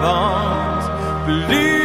bonds. Believe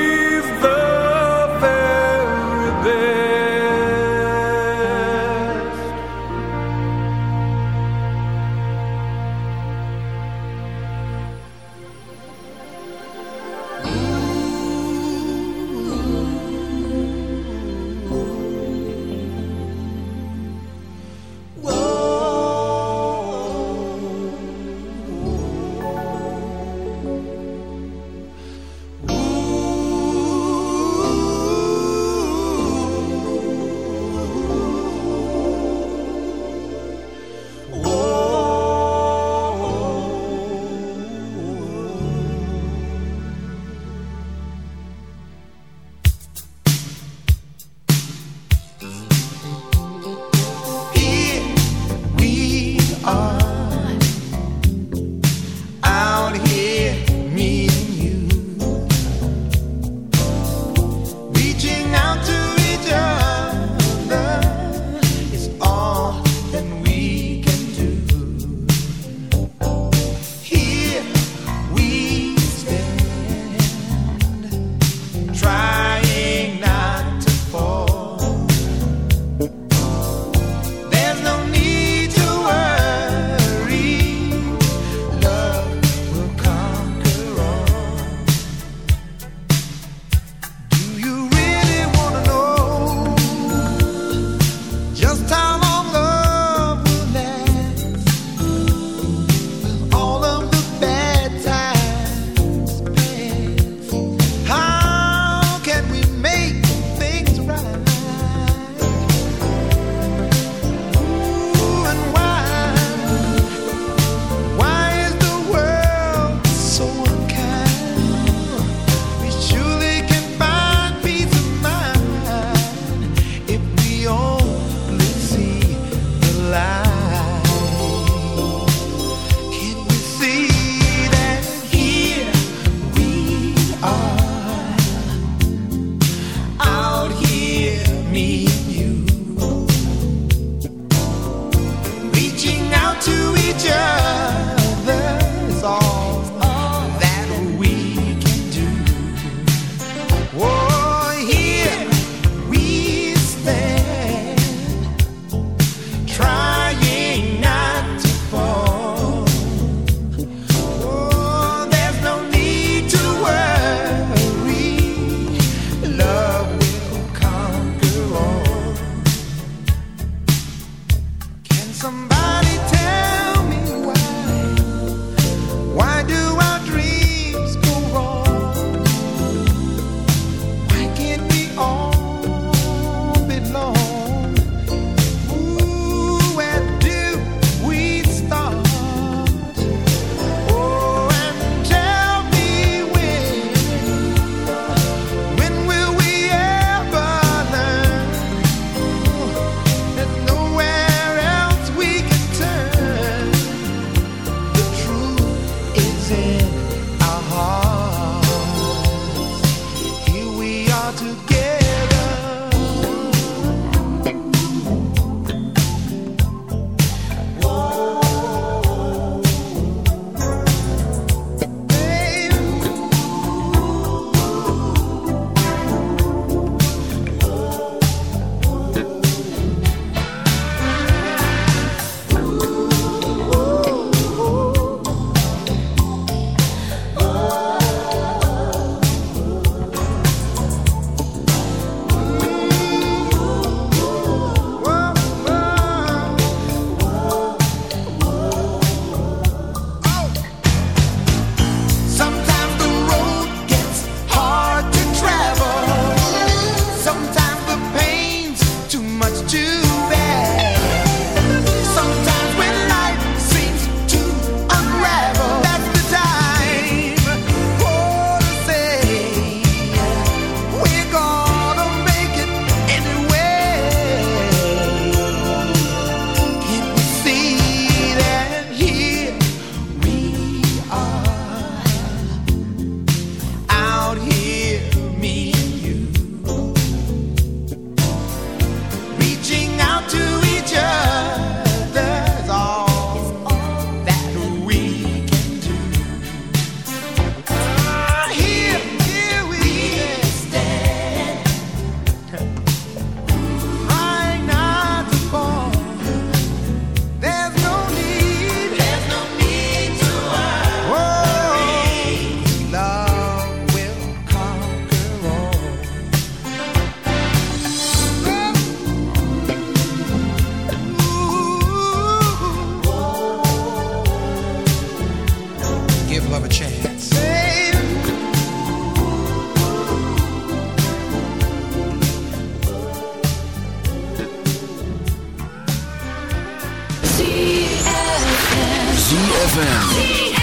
like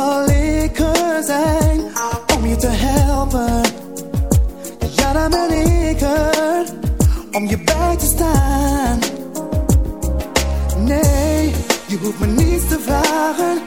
zal zijn om je te helpen. Ja, dan ben ik er om je bij te staan. Nee, je hoeft me niets te vragen.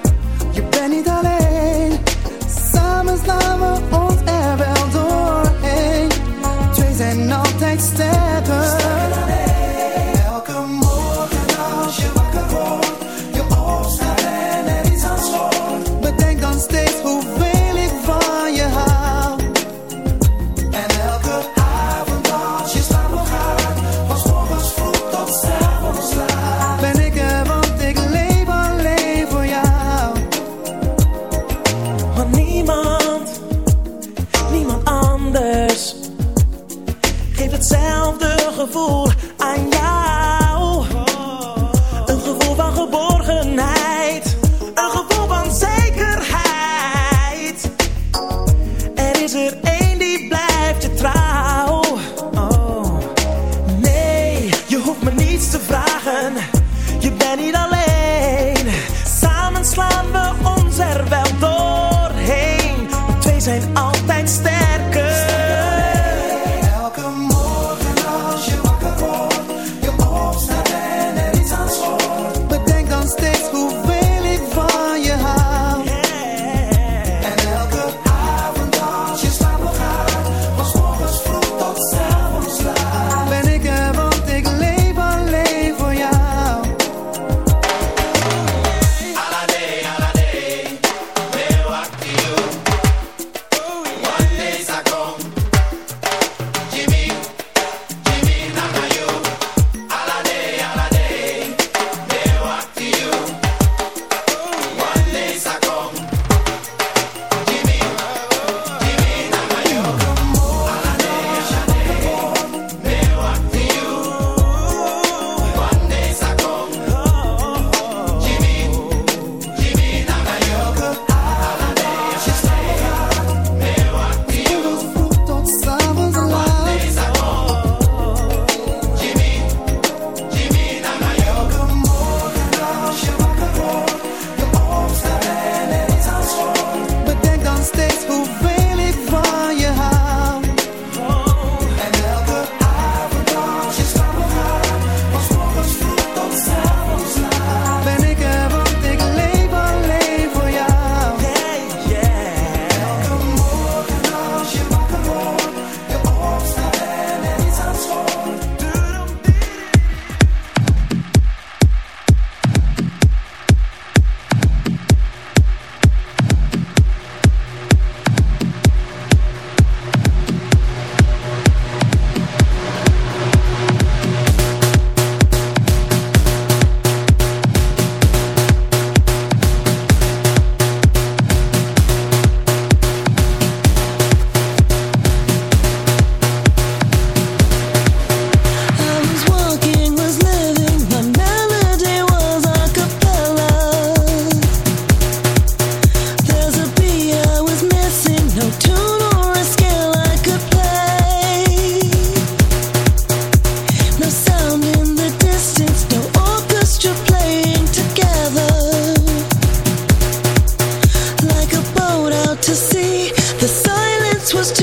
to see. The silence was too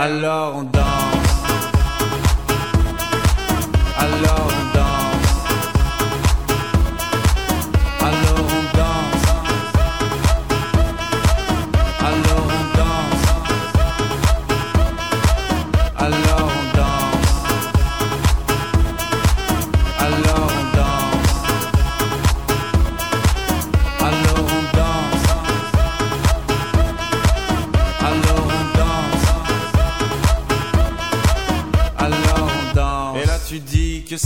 Allora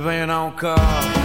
Bem, eu não corro.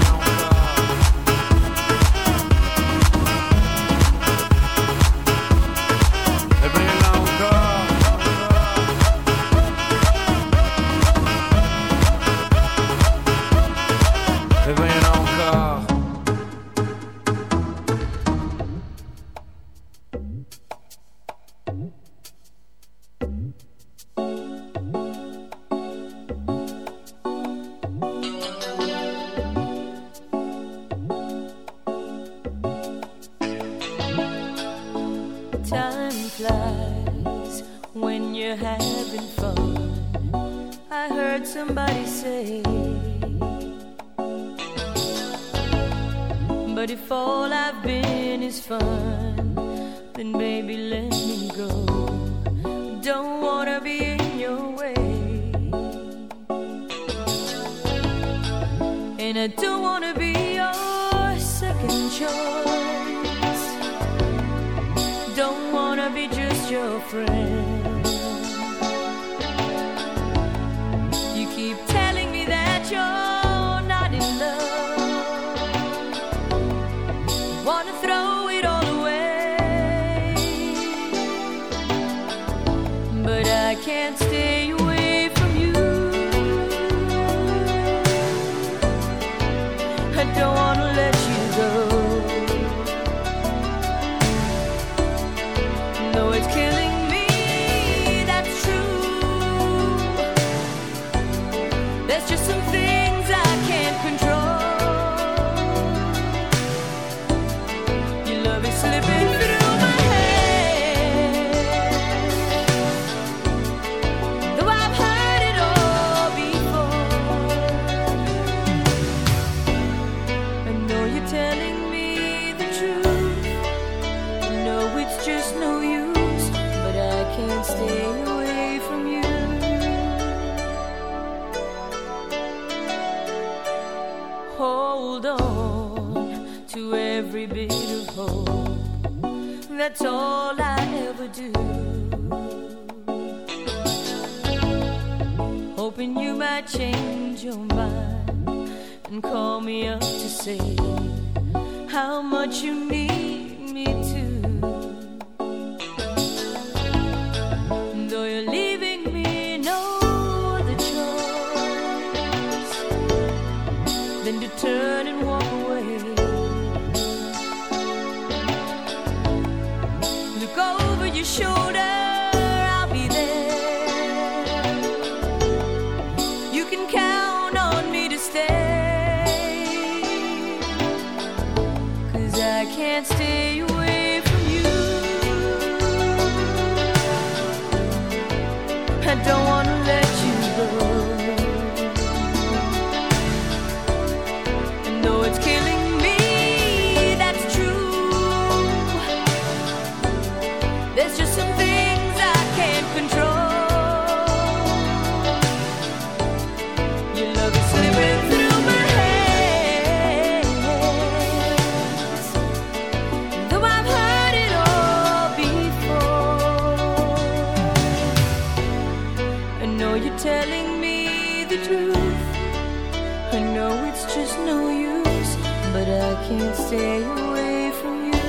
I know it's just no use, but I can't stay away from you.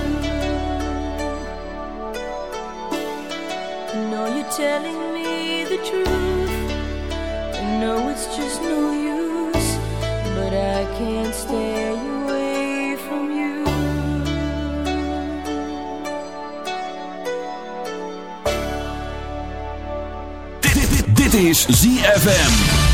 Know you're telling me the truth. I know it's just no use, but I can't stay away from you. Dit is ZFM.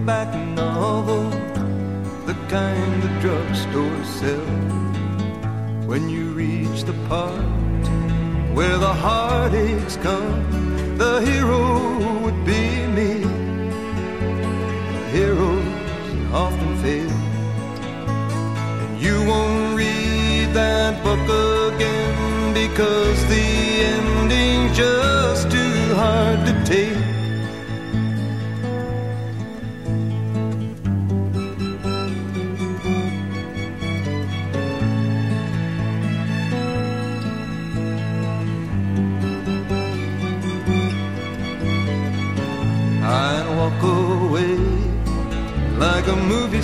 paperback novel, the kind the drugstore sells. When you reach the part where the heartaches come, the hero would be me. Heroes often fail,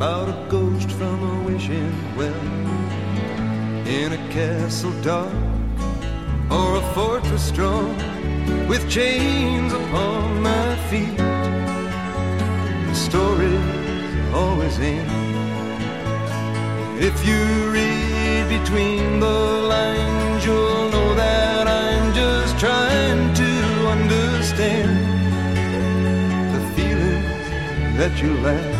about a ghost from a wishing well. In a castle dark or a fortress strong with chains upon my feet. The story's always end. If you read between the lines, you'll know that I'm just trying to understand the feelings that you lack.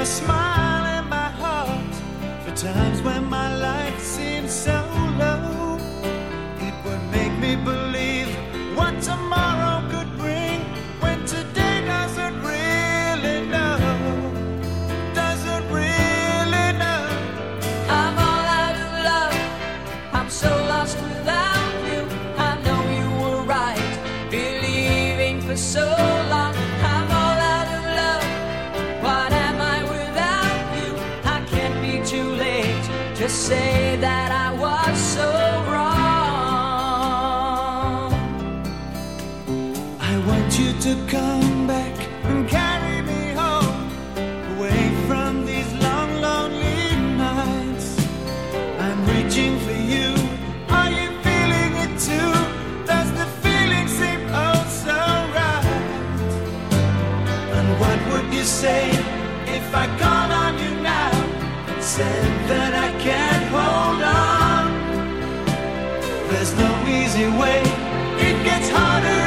Your smile in my heart for times when harder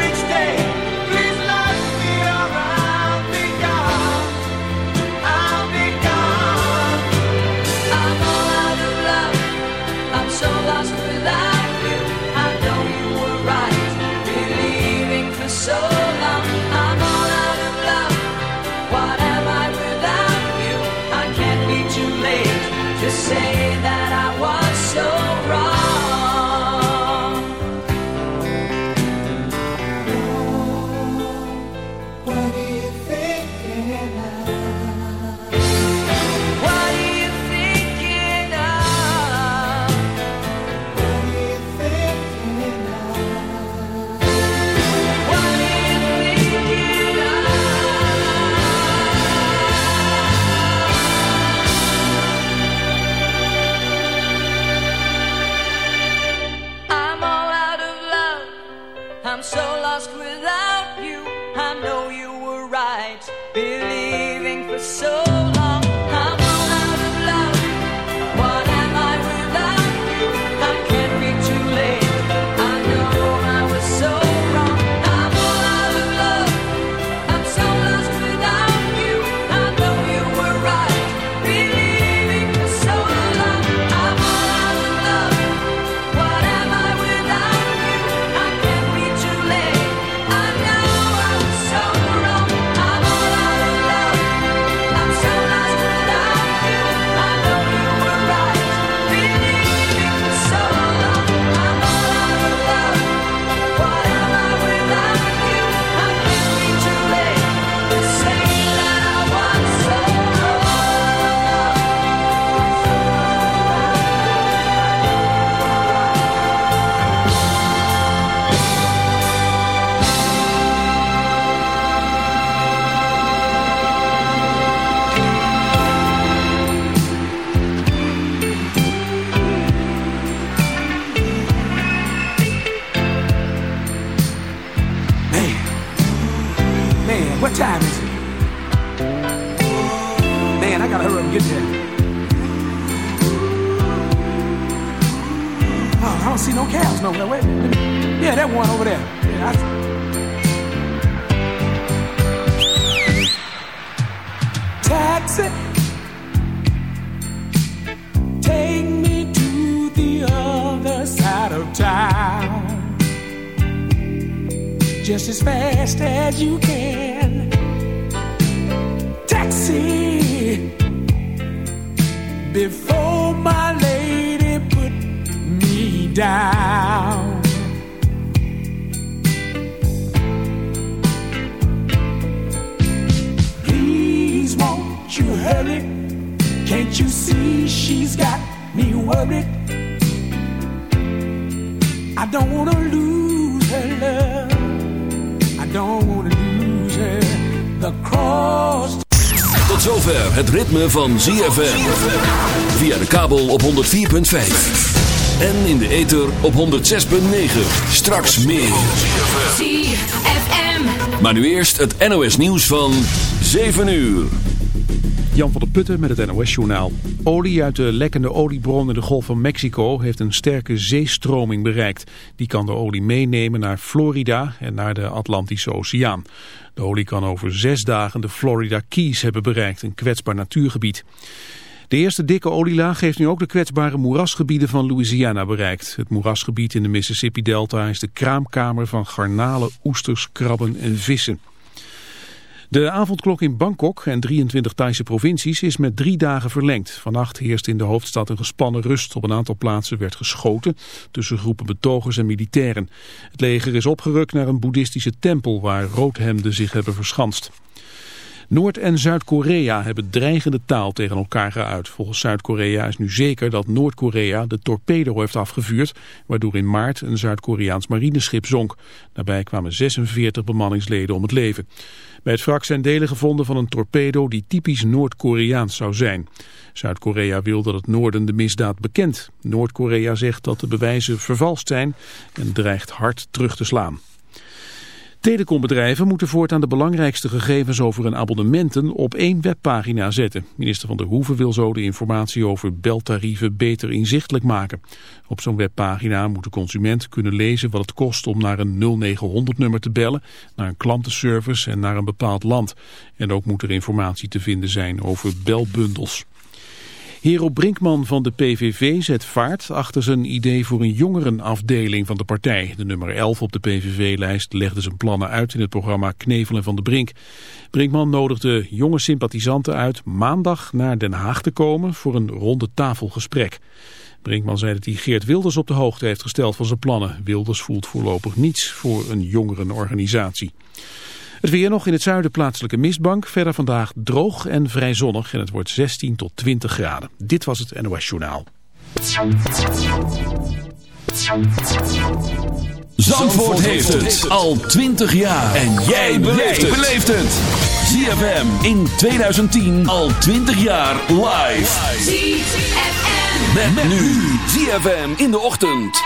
yeah, that one over there. Yeah, I, taxi. Take me to the other side of town. Just as fast as you can. Taxi. Before my lady put me down. You hurry? Can't you see she's got me worried? I don't wanna lose her love. I don't wanna lose her. The cross. Tot zover het ritme van ZFM. Via de kabel op 104.5. En in de ether op 106.9. Straks meer. ZFM. Maar nu eerst het NOS nieuws van 7 uur. Jan van der Putten met het NOS-journaal. Olie uit de lekkende oliebron in de Golf van Mexico heeft een sterke zeestroming bereikt. Die kan de olie meenemen naar Florida en naar de Atlantische Oceaan. De olie kan over zes dagen de Florida Keys hebben bereikt, een kwetsbaar natuurgebied. De eerste dikke olielaag heeft nu ook de kwetsbare moerasgebieden van Louisiana bereikt. Het moerasgebied in de Mississippi-delta is de kraamkamer van garnalen, oesters, krabben en vissen. De avondklok in Bangkok en 23 Thaise provincies is met drie dagen verlengd. Vannacht heerst in de hoofdstad een gespannen rust. Op een aantal plaatsen werd geschoten tussen groepen betogers en militairen. Het leger is opgerukt naar een boeddhistische tempel waar roodhemden zich hebben verschanst. Noord- en Zuid-Korea hebben dreigende taal tegen elkaar geuit. Volgens Zuid-Korea is nu zeker dat Noord-Korea de torpedo heeft afgevuurd, waardoor in maart een Zuid-Koreaans marineschip zonk. Daarbij kwamen 46 bemanningsleden om het leven. Bij het wrak zijn delen gevonden van een torpedo die typisch Noord-Koreaans zou zijn. Zuid-Korea wil dat het noorden de misdaad bekent. Noord-Korea zegt dat de bewijzen vervalst zijn en dreigt hard terug te slaan. Telecombedrijven moeten voortaan de belangrijkste gegevens over hun abonnementen op één webpagina zetten. Minister van der Hoeven wil zo de informatie over beltarieven beter inzichtelijk maken. Op zo'n webpagina moet de consument kunnen lezen wat het kost om naar een 0900-nummer te bellen, naar een klantenservice en naar een bepaald land. En ook moet er informatie te vinden zijn over belbundels. Hero Brinkman van de PVV zet vaart achter zijn idee voor een jongerenafdeling van de partij. De nummer 11 op de PVV-lijst legde zijn plannen uit in het programma Knevelen van de Brink. Brinkman nodigde jonge sympathisanten uit maandag naar Den Haag te komen voor een ronde tafelgesprek. Brinkman zei dat hij Geert Wilders op de hoogte heeft gesteld van zijn plannen. Wilders voelt voorlopig niets voor een jongerenorganisatie. Het weer nog in het zuiden plaatselijke mistbank. Verder vandaag droog en vrij zonnig en het wordt 16 tot 20 graden. Dit was het NOS Journaal. Zandvoort heeft het al 20 jaar. En jij beleeft het. ZFM in 2010 al 20 jaar live. ZFM. Met nu ZFM in de ochtend.